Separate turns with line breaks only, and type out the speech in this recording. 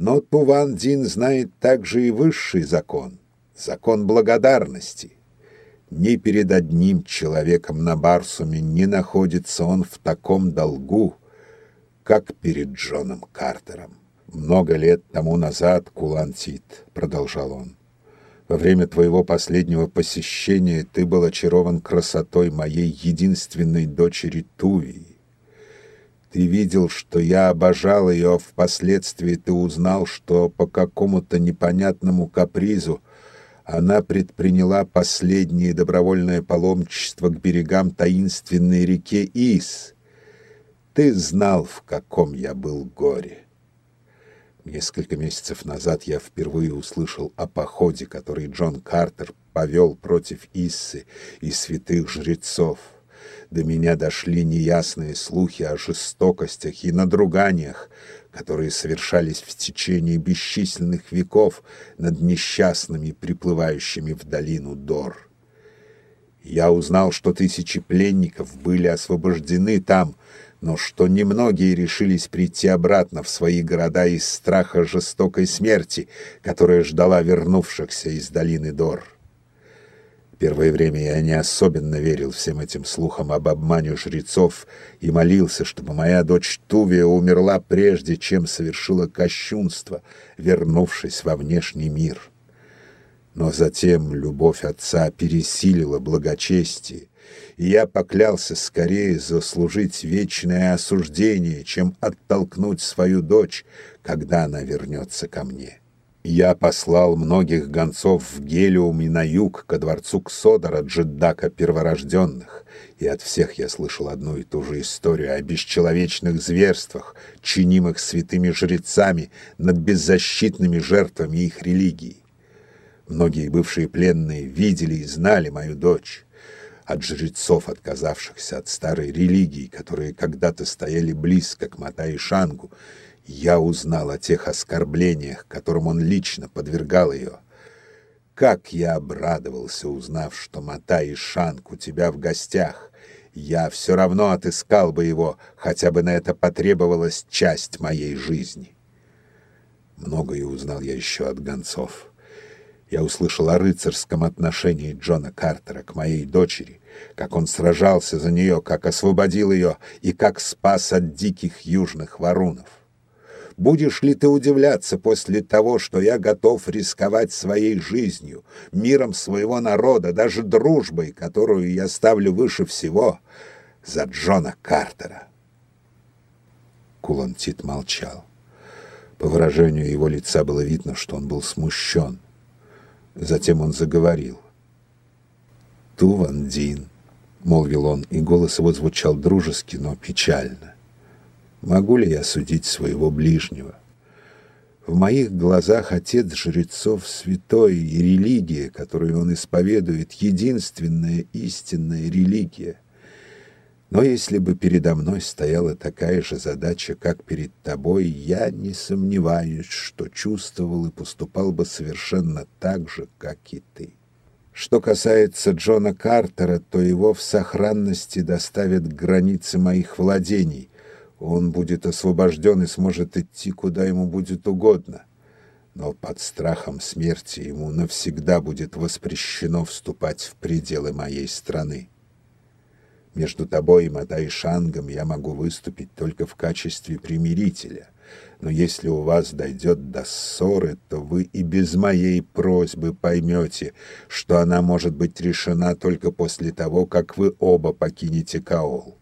Но Туван Дин знает также и высший закон — закон благодарности. Ни перед одним человеком на Барсуме не находится он в таком долгу, как перед Джоном Картером. «Много лет тому назад, Кулантит», — продолжал он, — «во время твоего последнего посещения ты был очарован красотой моей единственной дочери Тувии. Ты видел, что я обожал ее, а впоследствии ты узнал, что по какому-то непонятному капризу она предприняла последнее добровольное паломничество к берегам таинственной реки Ис. Ты знал, в каком я был горе. Несколько месяцев назад я впервые услышал о походе, который Джон Картер повел против Иссы и святых жрецов. До меня дошли неясные слухи о жестокостях и надруганиях, которые совершались в течение бесчисленных веков над несчастными, приплывающими в долину Дор. Я узнал, что тысячи пленников были освобождены там, но что немногие решились прийти обратно в свои города из страха жестокой смерти, которая ждала вернувшихся из долины Дор. Первое время я не особенно верил всем этим слухам об обмане жрецов и молился, чтобы моя дочь Тувия умерла прежде, чем совершила кощунство, вернувшись во внешний мир. Но затем любовь отца пересилила благочестие, и я поклялся скорее заслужить вечное осуждение, чем оттолкнуть свою дочь, когда она вернется ко мне. Я послал многих гонцов в Гелиум и на юг, ко дворцу Ксодора, Джеддака перворожденных, и от всех я слышал одну и ту же историю о бесчеловечных зверствах, чинимых святыми жрецами над беззащитными жертвами их религии. Многие бывшие пленные видели и знали мою дочь от жрецов, отказавшихся от старой религии, которые когда-то стояли близко к Матай Шангу, я узнал о тех оскорблениях, которым он лично подвергал ее. Как я обрадовался, узнав, что Матай Шанг у тебя в гостях. Я все равно отыскал бы его, хотя бы на это потребовалась часть моей жизни. Многое узнал я еще от гонцов. Я услышал о рыцарском отношении Джона Картера к моей дочери, как он сражался за нее, как освободил ее и как спас от диких южных варунов. Будешь ли ты удивляться после того, что я готов рисковать своей жизнью, миром своего народа, даже дружбой, которую я ставлю выше всего, за Джона Картера?» Кулантит молчал. По выражению его лица было видно, что он был смущен. Затем он заговорил. «Тувандин», — молвил он, и голос его звучал дружески, но печально. «Могу ли я судить своего ближнего? В моих глазах отец жрецов святой, и религия, которую он исповедует, единственная истинная религия. Но если бы передо мной стояла такая же задача, как перед тобой, я не сомневаюсь, что чувствовал и поступал бы совершенно так же, как и ты. Что касается Джона Картера, то его в сохранности доставят к границе моих владений. Он будет освобожден и сможет идти, куда ему будет угодно. Но под страхом смерти ему навсегда будет воспрещено вступать в пределы моей страны. Между тобой и Матайшангом я могу выступить только в качестве примирителя. Но если у вас дойдет до ссоры, то вы и без моей просьбы поймете, что она может быть решена только после того, как вы оба покинете Каол.